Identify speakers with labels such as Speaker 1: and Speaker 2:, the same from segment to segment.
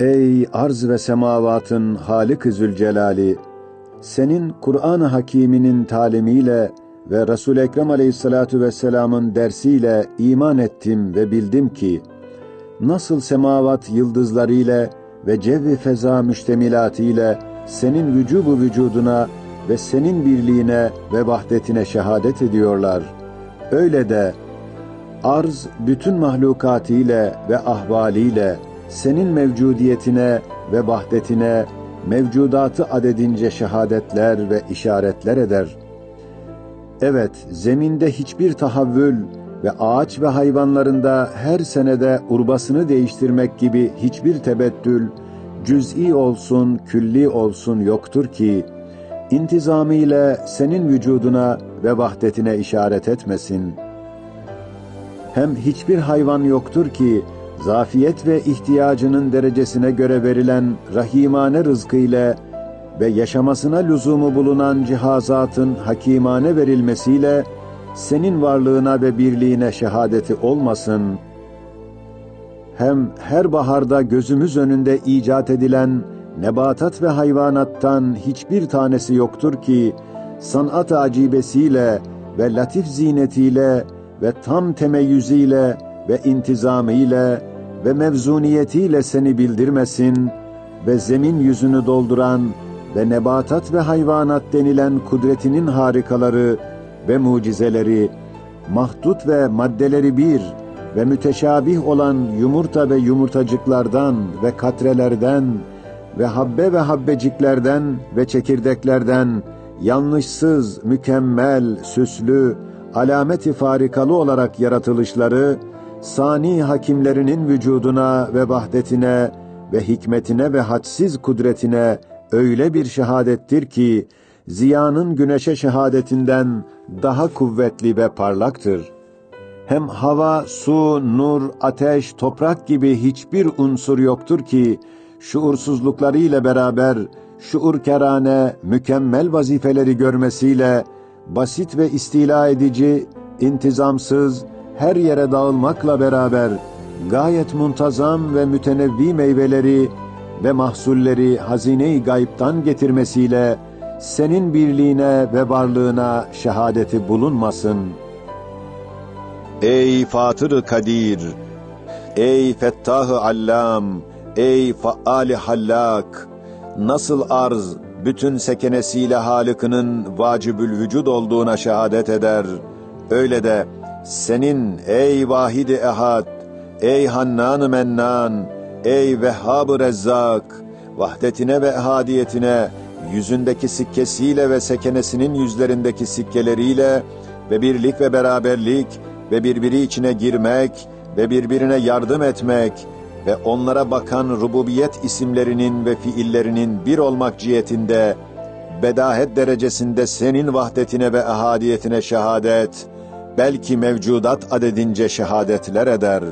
Speaker 1: Ey arz ve semavatın Halik-i Zülcelali! Senin Kur'an-ı Hakîminin talimiyle ve Resul Ekrem Aleyhissalatu vesselam'ın dersiyle iman ettim ve bildim ki nasıl semavat yıldızlarıyla ve cevvi feza müştemilatiyle senin vücubu vücuduna ve senin birliğine ve vahdetine şehadet ediyorlar. Öyle de arz bütün mahlukatiyle ve ahvaliyle senin mevcudiyetine ve vahdetine mevcudatı adedince şehadetler ve işaretler eder. Evet, zeminde hiçbir tahavvül ve ağaç ve hayvanlarında her senede urbasını değiştirmek gibi hiçbir tebettül, cüz'i olsun, külli olsun yoktur ki, intizamıyla senin vücuduna ve vahdetine işaret etmesin. Hem hiçbir hayvan yoktur ki, zafiyet ve ihtiyacının derecesine göre verilen rahimane rızkıyla ve yaşamasına lüzumu bulunan cihazatın hakimane verilmesiyle senin varlığına ve birliğine şehadeti olmasın. Hem her baharda gözümüz önünde icat edilen nebatat ve hayvanattan hiçbir tanesi yoktur ki sanat acibesiyle ve latif zinetiyle ve tam temeyyüzüyle ve intizamiyle ve mevzuniyetiyle seni bildirmesin ve zemin yüzünü dolduran ve nebatat ve hayvanat denilen kudretinin harikaları ve mucizeleri, mahdut ve maddeleri bir ve müteşabih olan yumurta ve yumurtacıklardan ve katrelerden ve habbe ve habbeciklerden ve çekirdeklerden yanlışsız, mükemmel, süslü, alameti farikalı olarak yaratılışları, sani hakimlerinin vücuduna ve vahdetine ve hikmetine ve hadsiz kudretine öyle bir şehadettir ki, ziyanın güneşe şehadetinden daha kuvvetli ve parlaktır. Hem hava, su, nur, ateş, toprak gibi hiçbir unsur yoktur ki, şuursuzluklarıyla beraber, şuur kerane, mükemmel vazifeleri görmesiyle, basit ve istila edici, intizamsız, her yere dağılmakla beraber, gayet muntazam ve mütenevvi meyveleri ve mahsulleri hazine-i gayiptan getirmesiyle, senin birliğine ve varlığına şehadeti bulunmasın. Ey Fatır-ı Kadir! Ey Fettah-ı Allam! Ey Faal-i Hallak! Nasıl arz, bütün sekenesiyle Halık'ının vacibül vücud olduğuna şehadet eder. Öyle de senin ey Vahid-i Ehad, ey Hannan-ı Mennan, ey Vehhab-ı Rezzak, vahdetine ve ehadiyetine, yüzündeki sikkesiyle ve sekenesinin yüzlerindeki sikkeleriyle ve birlik ve beraberlik ve birbiri içine girmek ve birbirine yardım etmek ve onlara bakan rububiyet isimlerinin ve fiillerinin bir olmak cihetinde bedahet derecesinde senin vahdetine ve ehadiyetine şehadet, belki mevcudat adedince şehadetler eder.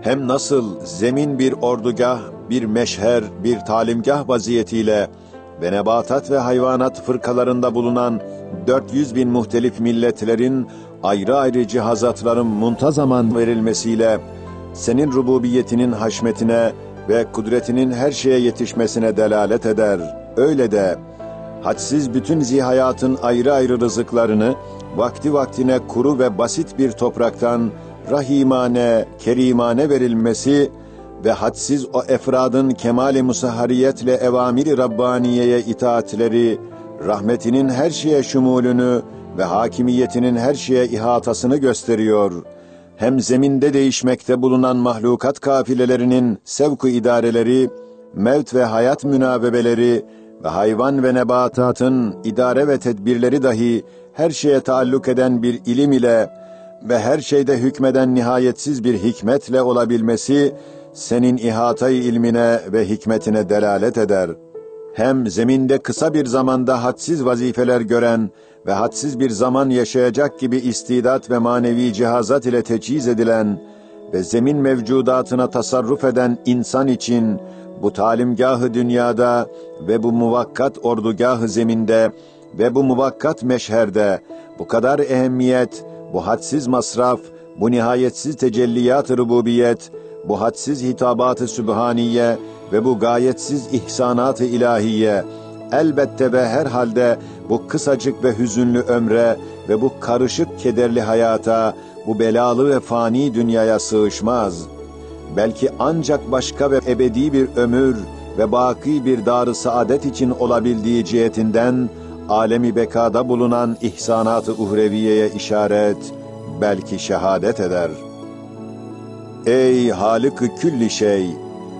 Speaker 1: Hem nasıl zemin bir ordugah, bir meşher, bir talimgah vaziyetiyle ve nebatat ve hayvanat fırkalarında bulunan 400 bin muhtelif milletlerin ayrı ayrı cihazatların muntazaman verilmesiyle senin rububiyetinin haşmetine ve kudretinin her şeye yetişmesine delalet eder. Öyle de hadsiz bütün zihayatın ayrı ayrı rızıklarını vakti vaktine kuru ve basit bir topraktan rahimane, kerimane verilmesi ve hadsiz o efradın kemali musahhariyetle evamiri Rabbaniye'ye itaatleri, rahmetinin her şeye şumulünü ve hakimiyetinin her şeye ihatasını gösteriyor. Hem zeminde değişmekte bulunan mahlukat kafilelerinin sevku idareleri, mevt ve hayat münabebeleri ve hayvan ve nebatatın idare ve tedbirleri dahi her şeye taalluk eden bir ilim ile ve her şeyde hükmeden nihayetsiz bir hikmetle olabilmesi, senin ihatay ilmine ve hikmetine delalet eder. Hem zeminde kısa bir zamanda hadsiz vazifeler gören ve hadsiz bir zaman yaşayacak gibi istidat ve manevi cihazat ile teçhiz edilen ve zemin mevcudatına tasarruf eden insan için bu talimgahı dünyada ve bu muvakkat ordugahı zeminde ve bu muvakkat meşherde bu kadar ehemmiyet, bu hadsiz masraf, bu nihayetsiz tecelliyat-ı rububiyet, bu hadsiz hitabat-ı sübhaniye ve bu gayetsiz ihsanat-ı ilahiye elbette ve herhalde bu kısacık ve hüzünlü ömre ve bu karışık kederli hayata, bu belalı ve fani dünyaya sığışmaz. Belki ancak başka ve ebedi bir ömür ve baki bir dar saadet için olabildiği cihetinden, alemi bekada bulunan ihsanat-ı uhreviyeye işaret, belki şehadet eder. Ey Halık-ı külli şey!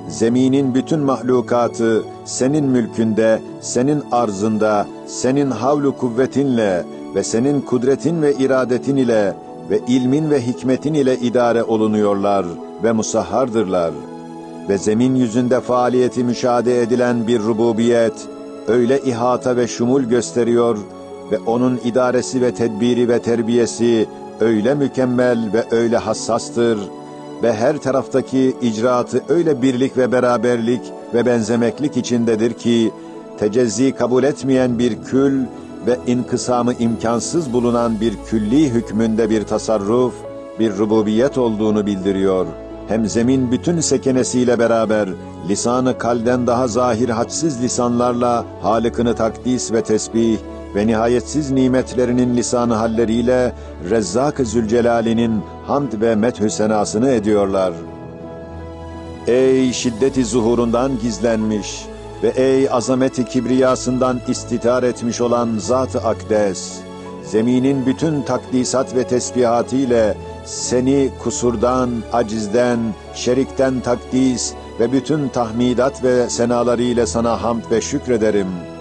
Speaker 1: Zeminin bütün mahlukatı senin mülkünde, senin arzında, senin havlu kuvvetinle ve senin kudretin ve iradetin ile ve ilmin ve hikmetin ile idare olunuyorlar ve musahhardırlar. Ve zemin yüzünde faaliyeti müşahede edilen bir rububiyet, öyle ihata ve şumul gösteriyor ve onun idaresi ve tedbiri ve terbiyesi öyle mükemmel ve öyle hassastır ve her taraftaki icraatı öyle birlik ve beraberlik ve benzemeklik içindedir ki, tecezzi kabul etmeyen bir kül ve inkısamı imkansız bulunan bir külli hükmünde bir tasarruf, bir rububiyet olduğunu bildiriyor. Hem zemin bütün sekenesiyle beraber, lisanı kalden daha zahir hadsiz lisanlarla Halık'ını takdis ve tesbih ve nihayetsiz nimetlerinin lisanı halleriyle Rezzak-ı Zülcelal'inin hamd ve methü senasını ediyorlar. Ey şiddeti zuhurundan gizlenmiş ve ey azameti kibriyasından istitar etmiş olan Zat-ı Akdes, zeminin bütün takdisat ve tesbihatıyla seni kusurdan, acizden, şerikten takdis ve bütün tahmidat ve senalarıyla sana hamd ve şükrederim.''